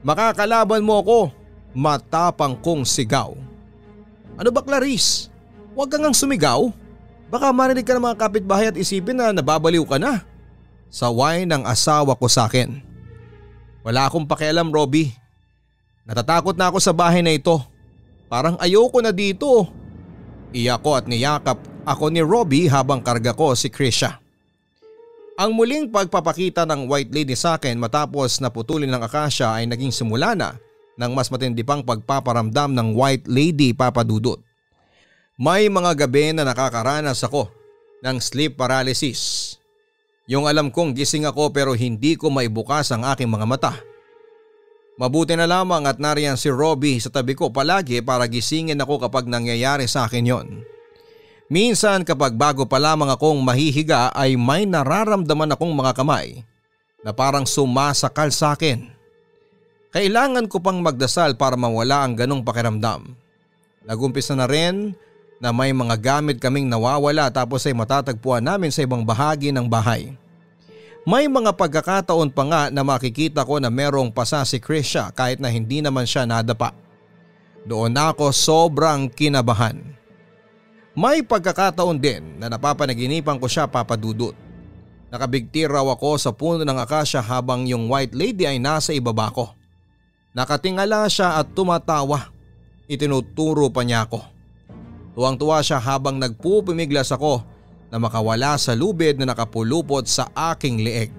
Makakalaban mo ako, matapang kong sigaw. Ano ba Clarice? Huwag kang ang sumigaw. Baka marinig ka ng mga kapitbahay at isipin na nababaliw ka na. Saway ng asawa ko sa akin. Wala akong pakialam Robbie. Natatakot na ako sa bahay na ito. Parang ayoko na dito. Iyak ko at niyakap ako ni Robbie habang karga ko si Krisha. Ang muling pagpapakita ng white lady sa akin matapos na putulin ng akasya ay naging simula na ng mas matindi pang pagpaparamdam ng white lady papadudot. May mga gabi na nakakaranas ako ng sleep paralysis. Yung alam kong gising ako pero hindi ko maibukas ang aking mga mata. Mabuti na lamang at nariyan si Robbie sa tabi ko palagi para gisingin ako kapag nangyayari sa akin yon. Minsan kapag bago pa lamang akong mahihiga ay may nararamdaman akong mga kamay na parang sumasakal sa akin. Kailangan ko pang magdasal para mawala ang ganong pakiramdam. Nagumpisa na rin na may mga gamit kaming nawawala tapos ay matatagpuan namin sa ibang bahagi ng bahay. May mga pagkakataon pa nga na makikita ko na merong pasa si Krisha kahit na hindi naman siya nadapa. Doon ako sobrang kinabahan. May pagkakataon din na napapanaginipan ko siya papadudot. Nakabigti raw ako sa puno ng akasya habang yung white lady ay nasa ibaba ko. Nakatingala siya at tumatawa. Itinuturo pa niya ako. Tuwang-tuwa siya habang nagpupumiglas ako na makawala sa lubid na nakapulupot sa aking leeg.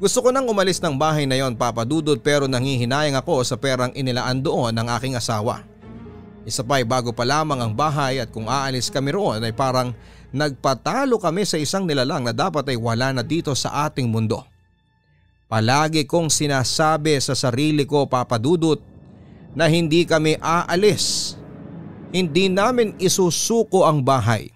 Gusto ko nang umalis ng bahay na yon papadudod pero nangihinayang ako sa perang inilaan doon ng aking asawa. Isa pa'y bago pa lamang ang bahay at kung aalis kami roon ay parang nagpatalo kami sa isang nilalang na dapat ay wala na dito sa ating mundo. Palagi kong sinasabi sa sarili ko papadudot na hindi kami aalis hindi namin isusuko ang bahay.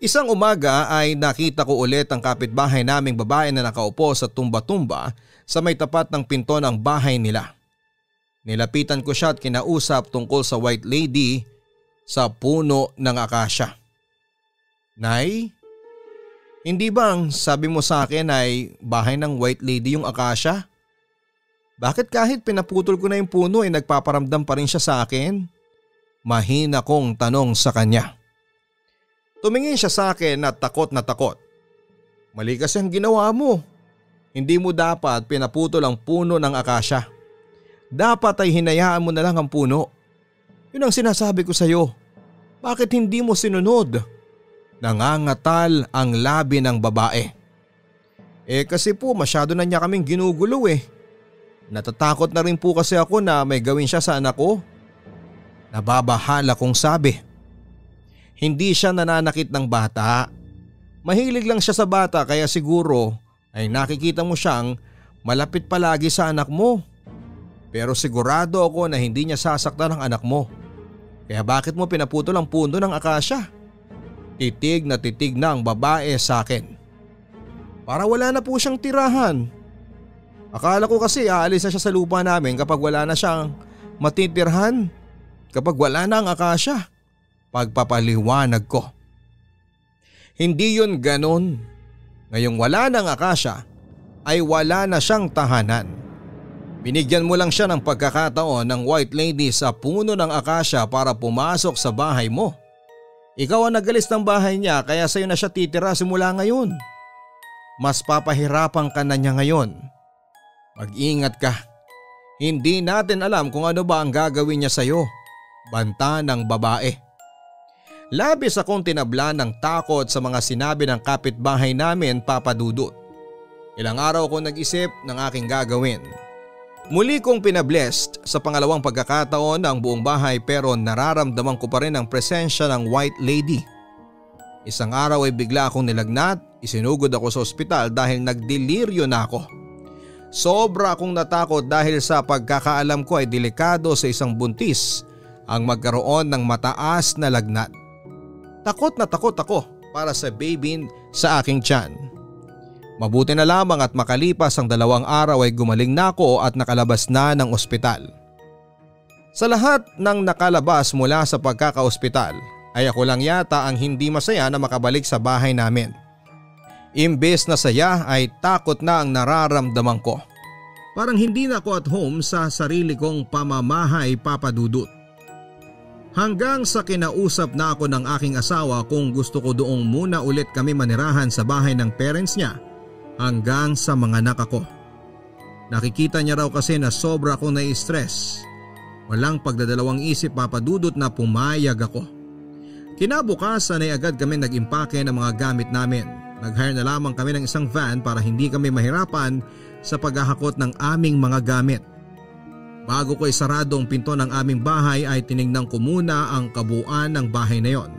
Isang umaga ay nakita ko ulit ang kapitbahay naming babae na nakaupo sa tumba-tumba sa may tapat ng pinto ng bahay nila. Nilapitan ko siya at kinausap tungkol sa white lady sa puno ng akasya. Nay, hindi bang sabi mo sa akin ay bahay ng white lady yung akasya? Bakit kahit pinaputol ko na yung puno ay nagpaparamdam pa rin siya sa akin? Mahina kong tanong sa kanya. Tumingin siya sa akin at takot na takot. Mali kasi ang ginawa mo. Hindi mo dapat pinaputol ang puno ng akasya. Dapat ay hinayaan mo na lang ang puno. Yun ang sinasabi ko sa iyo. Bakit hindi mo sinunod? Nangangatal ang labi ng babae. Eh kasi po masyado na niya kaming ginugulo eh. Natatakot na rin po kasi ako na may gawin siya sa anak ko. Nababahala kong sabi. Hindi siya nananakit ng bata. Mahilig lang siya sa bata kaya siguro ay nakikita mo siyang malapit palagi sa anak mo. Pero sigurado ako na hindi niya sasaktan ang anak mo. Kaya bakit mo pinaputol ang puno ng akasya? Titig na titig na ang babae sa akin. Para wala na po siyang tirahan. Akala ko kasi aalis na siya sa lupa namin kapag wala na siyang matitirhan kapag wala na ang akasya. Pagpapaliwanag ko. Hindi yun ganon. Ngayong wala ang akasya ay wala na siyang tahanan. Binigyan mo lang siya ng pagkakataon ng white lady sa puno ng akasya para pumasok sa bahay mo. Ikaw ang nagalis ng bahay niya kaya sa'yo na siya titira simula ngayon. Mas papahirapan ka na niya ngayon. Mag-ingat ka. Hindi natin alam kung ano ba ang gagawin niya sa'yo. Banta ng babae. Labis akong tinabla ng takot sa mga sinabi ng kapitbahay namin papadudot. Ilang araw ko nag-isip ng aking gagawin. Muli kong pinablessed sa pangalawang pagkakataon ang buong bahay pero nararamdaman ko pa rin ang presensya ng white lady. Isang araw ay bigla akong nilagnat, isinugod ako sa ospital dahil nagdeliryo na ako. Sobra akong natakot dahil sa pagkakaalam ko ay delikado sa isang buntis ang magkaroon ng mataas na lagnat. Takot na takot ako para sa baby sa aking tiyan. Mabuti na lamang at makalipas ang dalawang araw ay gumaling na ako at nakalabas na ng ospital. Sa lahat ng nakalabas mula sa pagkakaospital ay ako lang yata ang hindi masaya na makabalik sa bahay namin. Imbes na saya ay takot na ang nararamdaman ko. Parang hindi na ako at home sa sarili kong pamamahay papadudot. Hanggang sa kinausap na ako ng aking asawa kung gusto ko doong muna ulit kami manirahan sa bahay ng parents niya hanggang sa mga anak ako. Nakikita niya raw kasi na sobra ako na-stress. Walang pagdadalawang isip papadudot na pumayag ako. Kinabukasan ay agad kami nag-impake ng mga gamit namin. Nag-hire na lamang kami ng isang van para hindi kami mahirapan sa paghahakot ng aming mga gamit. Bago ko isarado ang pinto ng aming bahay ay tinignan ko muna ang kabuuan ng bahay na yon.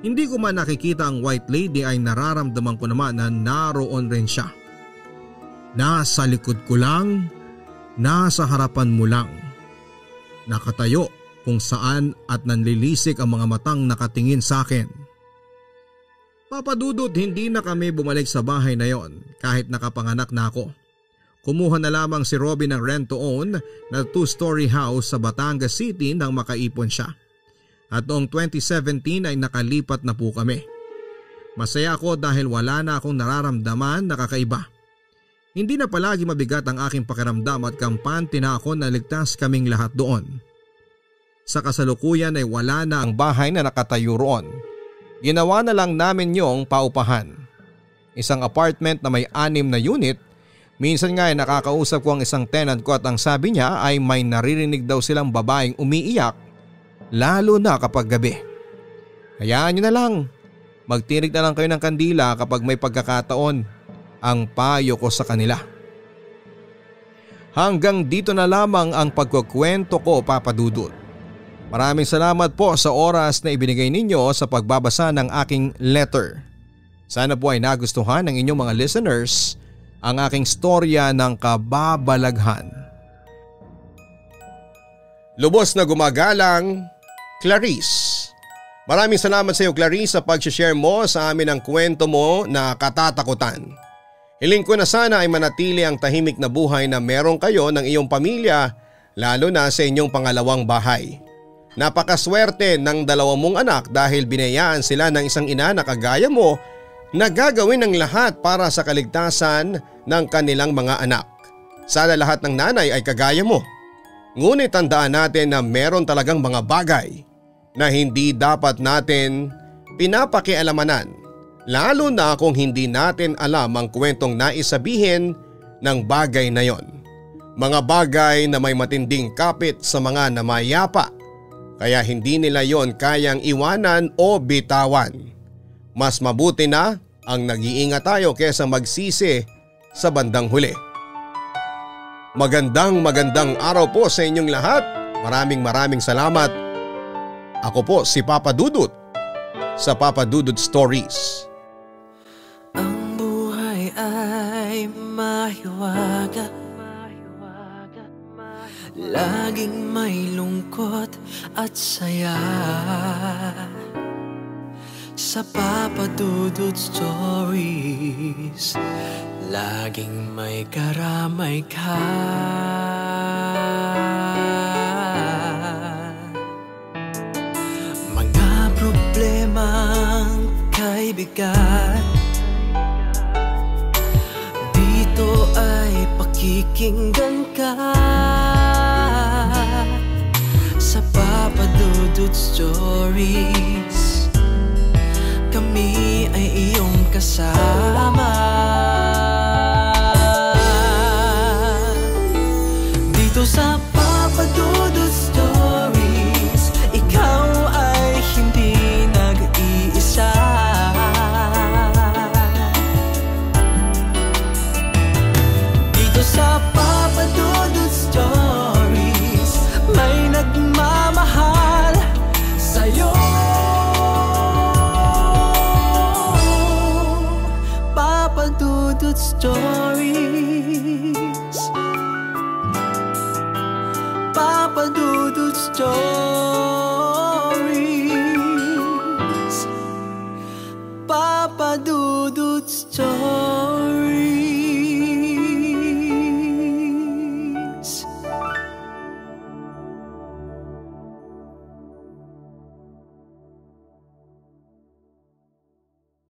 Hindi ko man nakikita ang white lady ay nararamdaman ko naman na naroon rin siya. Nasa likod ko lang, nasa harapan mo lang. Nakatayo kung saan at nanlilisik ang mga matang nakatingin sa akin. Papadudot hindi na kami bumalik sa bahay na yon kahit nakapanganak na ako. Kumuha na lamang si Robin ng rent to own na two-story house sa Batangas City nang makaipon siya. At noong 2017 ay nakalipat na po kami. Masaya ako dahil wala na akong nararamdaman na kakaiba. Hindi na palagi mabigat ang aking pakiramdam at kampante na ako na ligtas kaming lahat doon. Sa kasalukuyan ay wala na ang bahay na nakatayo roon Ginawa na lang namin yung paupahan. Isang apartment na may anim na unit. Minsan nga ay nakakausap ko ang isang tenant ko at ang sabi niya ay may naririnig daw silang babaeng umiiyak lalo na kapag gabi. Hayaan niyo na lang. Magtirig na lang kayo ng kandila kapag may pagkakataon ang payo ko sa kanila. Hanggang dito na lamang ang pagkukwento ko papadudot. Maraming salamat po sa oras na ibinigay ninyo sa pagbabasa ng aking letter. Sana po ay nagustuhan ng inyong mga listeners ang aking storya ng kababalaghan. Lubos na gumagalang, Clarice. Maraming salamat sa iyo Clarice sa pag-share mo sa amin ang kwento mo na katatakutan. Hiling ko na sana ay manatili ang tahimik na buhay na meron kayo ng iyong pamilya lalo na sa inyong pangalawang bahay. Napakaswerte ng dalawa mong anak dahil binayaan sila ng isang ina na kagaya mo na gagawin ng lahat para sa kaligtasan ng kanilang mga anak. Sana lahat ng nanay ay kagaya mo. Ngunit tandaan natin na meron talagang mga bagay na hindi dapat natin pinapakialamanan lalo na kung hindi natin alam ang kwentong naisabihin ng bagay na yon. Mga bagay na may matinding kapit sa mga namayapa kaya hindi nila yon kayang iwanan o bitawan. Mas mabuti na ang nag-iingat tayo kesa magsisi sa bandang huli. Magandang magandang araw po sa inyong lahat. Maraming maraming salamat. Ako po si Papa Dudut sa Papa Dudut Stories. Ang buhay ay mahiwaga. Laging may lungkot at saya. Sa papadudod stories Laging may karamay ka kay bigat Dito ay pakikinggan ka. Papadudod stories Kami ay iyong kasama. Dito sa Papadudod